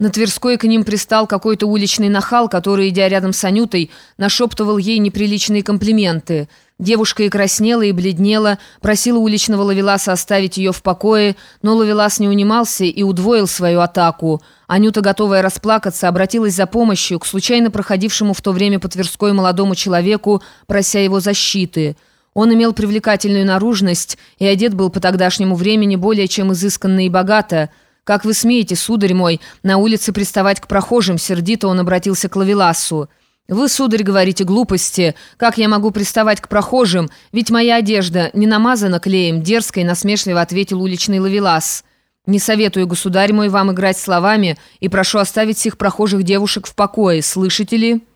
На Тверской к ним пристал какой-то уличный нахал, который, идя рядом с Анютой, нашептывал ей неприличные комплименты. Девушка и краснела, и бледнела, просила уличного Лавеласа оставить ее в покое, но Лавелас не унимался и удвоил свою атаку. Анюта, готовая расплакаться, обратилась за помощью к случайно проходившему в то время по Тверской молодому человеку, прося его защиты. Он имел привлекательную наружность и одет был по тогдашнему времени более чем изысканно и богато – «Как вы смеете, сударь мой, на улице приставать к прохожим?» Сердито он обратился к Лавеласу. «Вы, сударь, говорите глупости. Как я могу приставать к прохожим? Ведь моя одежда не намазана клеем», дерзко и насмешливо ответил уличный Лавелас. «Не советую, государь мой, вам играть словами и прошу оставить всех прохожих девушек в покое. Слышите ли?»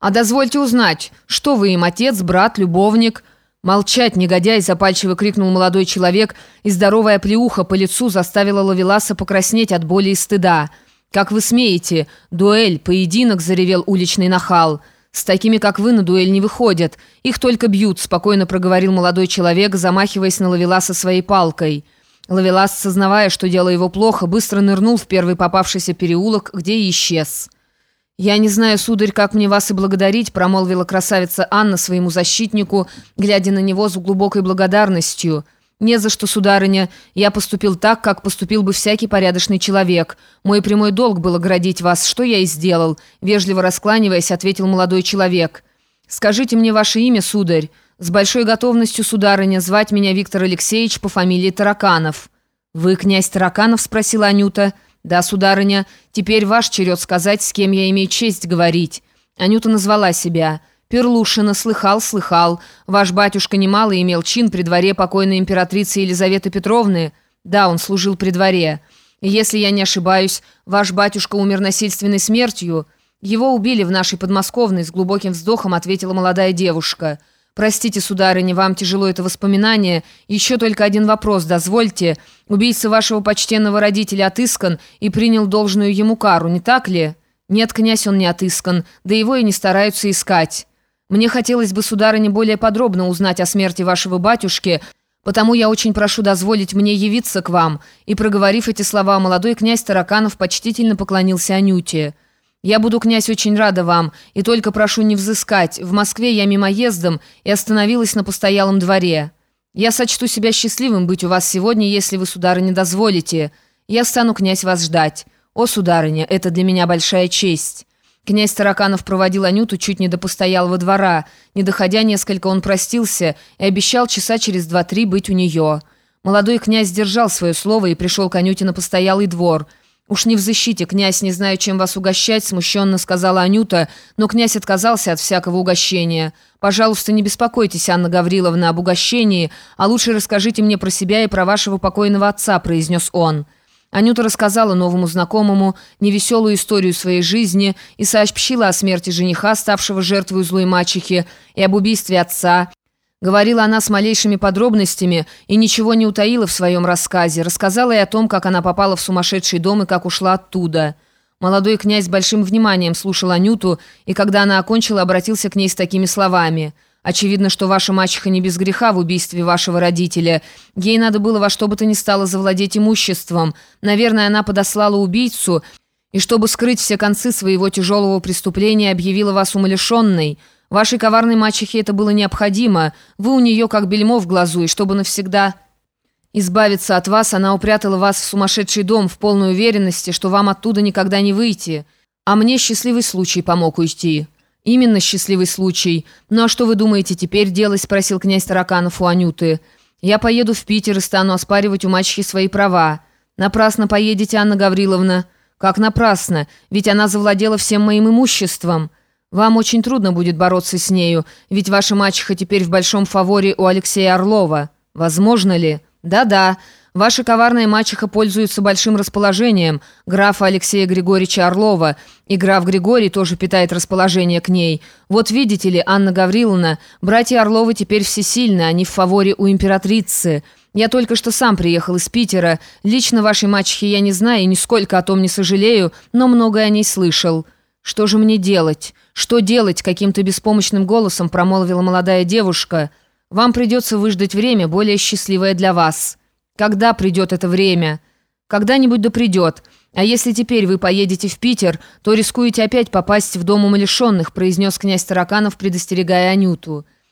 «А дозвольте узнать, что вы им, отец, брат, любовник?» «Молчать, негодяй!» – запальчиво крикнул молодой человек, и здоровая плеуха по лицу заставила Лавеласа покраснеть от боли и стыда. «Как вы смеете? Дуэль, поединок!» – заревел уличный нахал. «С такими, как вы, на дуэль не выходят. Их только бьют», – спокойно проговорил молодой человек, замахиваясь на Лавеласа своей палкой. Лавелас, сознавая, что дело его плохо, быстро нырнул в первый попавшийся переулок, где и исчез. «Я не знаю, сударь, как мне вас и благодарить», промолвила красавица Анна своему защитнику, глядя на него с глубокой благодарностью. «Не за что, сударыня. Я поступил так, как поступил бы всякий порядочный человек. Мой прямой долг был оградить вас, что я и сделал», вежливо раскланиваясь, ответил молодой человек. «Скажите мне ваше имя, сударь. С большой готовностью, сударыня, звать меня Виктор Алексеевич по фамилии Тараканов». «Вы князь Тараканов?» – спросила Анюта. «Да, сударыня, теперь ваш черед сказать, с кем я имею честь говорить». Анюта назвала себя. «Перлушина, слыхал, слыхал. Ваш батюшка немало имел чин при дворе покойной императрицы Елизаветы Петровны. Да, он служил при дворе. Если я не ошибаюсь, ваш батюшка умер насильственной смертью. Его убили в нашей подмосковной, с глубоким вздохом ответила молодая девушка». «Простите, сударыня, вам тяжело это воспоминание. Еще только один вопрос, дозвольте. Убийца вашего почтенного родителя отыскан и принял должную ему кару, не так ли?» «Нет, князь, он не отыскан, да его и не стараются искать. Мне хотелось бы, сударыня, более подробно узнать о смерти вашего батюшки, потому я очень прошу дозволить мне явиться к вам». И, проговорив эти слова, молодой князь Тараканов почтительно поклонился Анюте. «Я буду, князь, очень рада вам, и только прошу не взыскать. В Москве я мимоездом и остановилась на постоялом дворе. Я сочту себя счастливым быть у вас сегодня, если вы, сударыня, дозволите. Я стану, князь, вас ждать. О, сударыня, это для меня большая честь». Князь Тараканов проводил Анюту чуть не до постоялого двора. Не доходя несколько, он простился и обещал часа через два-три быть у нее. Молодой князь сдержал свое слово и пришел к Анюте на постоялый двор – «Уж не в защите, князь, не знаю, чем вас угощать», смущенно сказала Анюта, но князь отказался от всякого угощения. «Пожалуйста, не беспокойтесь, Анна Гавриловна, об угощении, а лучше расскажите мне про себя и про вашего покойного отца», произнес он. Анюта рассказала новому знакомому невеселую историю своей жизни и сообщила о смерти жениха, ставшего жертвой злой мачехи, и об убийстве отца, Говорила она с малейшими подробностями и ничего не утаила в своем рассказе. Рассказала и о том, как она попала в сумасшедший дом и как ушла оттуда. Молодой князь большим вниманием слушал Анюту, и когда она окончила, обратился к ней с такими словами. «Очевидно, что ваша мачеха не без греха в убийстве вашего родителя. Ей надо было во что бы то ни стало завладеть имуществом. Наверное, она подослала убийцу, и чтобы скрыть все концы своего тяжелого преступления, объявила вас умалишенной». Вашей коварной мачехе это было необходимо. Вы у нее как бельмо в глазу, и чтобы навсегда избавиться от вас, она упрятала вас в сумасшедший дом в полной уверенности, что вам оттуда никогда не выйти. А мне счастливый случай помог уйти». «Именно счастливый случай. Ну а что вы думаете теперь делать?» – спросил князь Тараканов у Анюты. «Я поеду в Питер и стану оспаривать у мачехи свои права». «Напрасно поедете, Анна Гавриловна». «Как напрасно? Ведь она завладела всем моим имуществом». Вам очень трудно будет бороться с нею, ведь ваша мачеха теперь в большом фаворе у Алексея Орлова. Возможно ли? Да-да. Ваша коварная мачеха пользуется большим расположением графа Алексея Григорьевича Орлова, и граф Григорий тоже питает расположение к ней. Вот видите ли, Анна Гавриловна, братья Орловы теперь всесильны, они в фаворе у императрицы. Я только что сам приехал из Питера. Лично вашей мачехи я не знаю и нисколько о том не сожалею, но многое о ней слышал. Что же мне делать?» «Что делать?» — каким-то беспомощным голосом промолвила молодая девушка. «Вам придется выждать время, более счастливое для вас». «Когда придет это время?» «Когда-нибудь да придет. «А если теперь вы поедете в Питер, то рискуете опять попасть в дом умалишенных», произнес князь Тараканов, предостерегая Анюту.